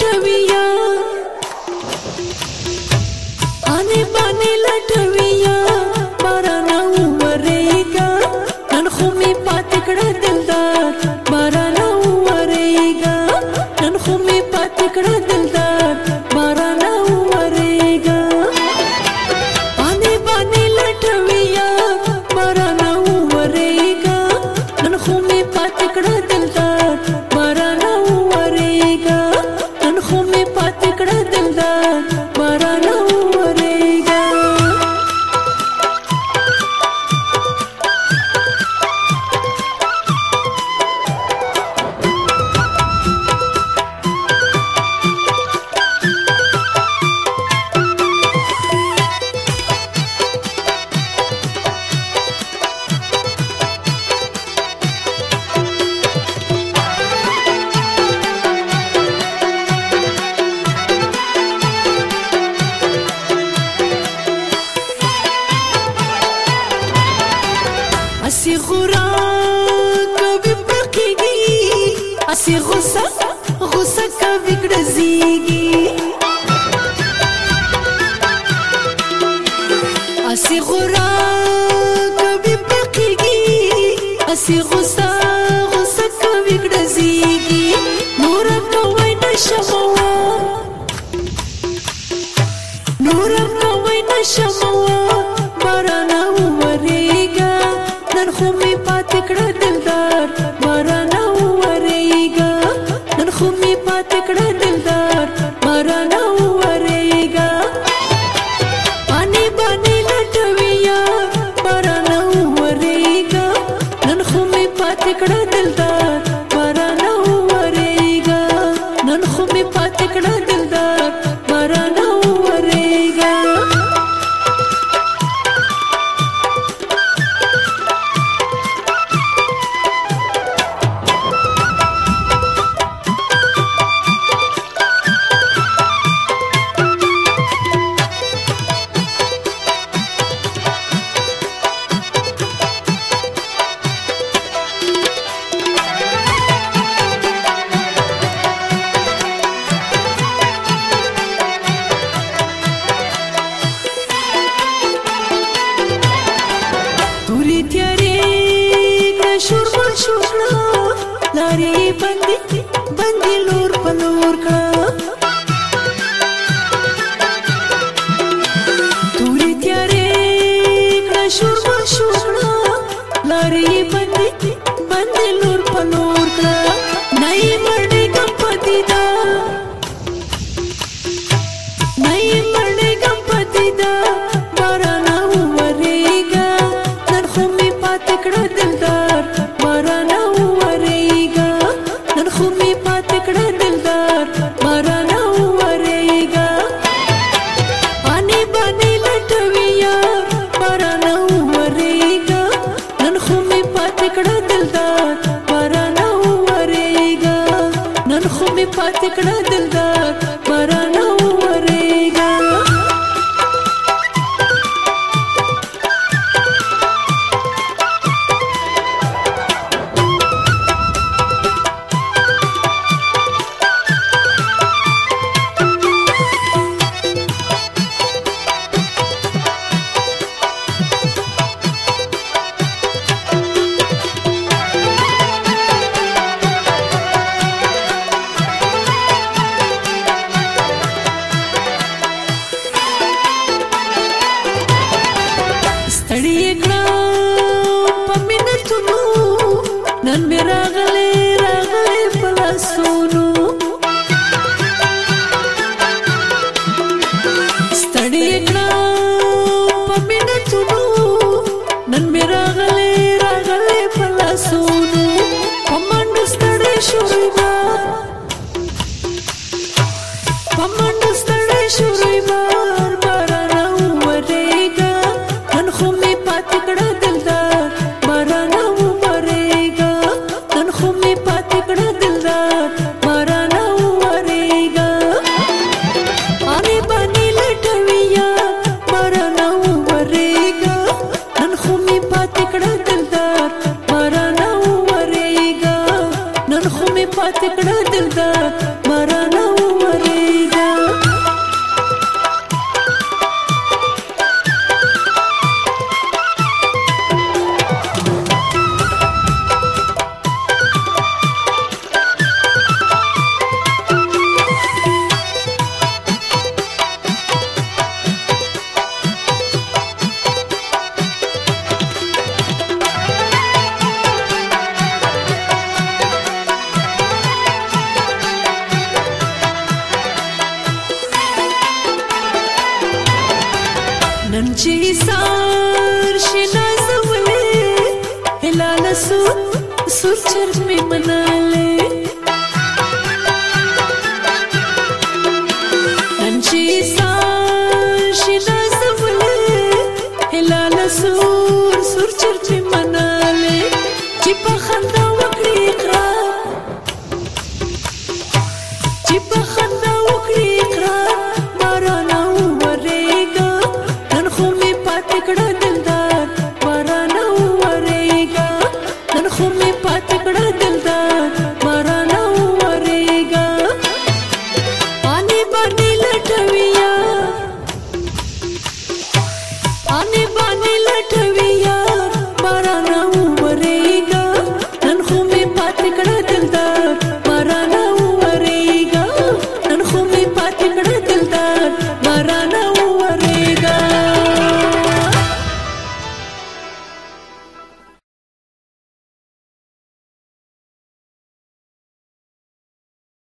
لټویا باندې باندې لټویا باران وریګا نن خو می پات کړه دلدار باران وریګا نن خو می پات کړه اسی غورا کبي پړکېږي اسی غوسه غوسه کبي ګرځيږي اسی غورا کبي پړکېږي اسی غوسه غوسه کبي ګرځيږي نور په وای نشو نور کړي بندي بندي لور په لور کړه खा तिकड़ा दिलदार نن می راغلی راغلی پلاسونو ستړي کړه په مینتونو نن می راغلی راغلی پلاسونو په منډو ستړي شوی ما په منډو ستړي شوی ما خو می پاتې کړه دلته باران سور چرګ مې مناله نن چې ساشي نازولې هلال سور سور چرګ مې مناله چې په خندا ಕಡದ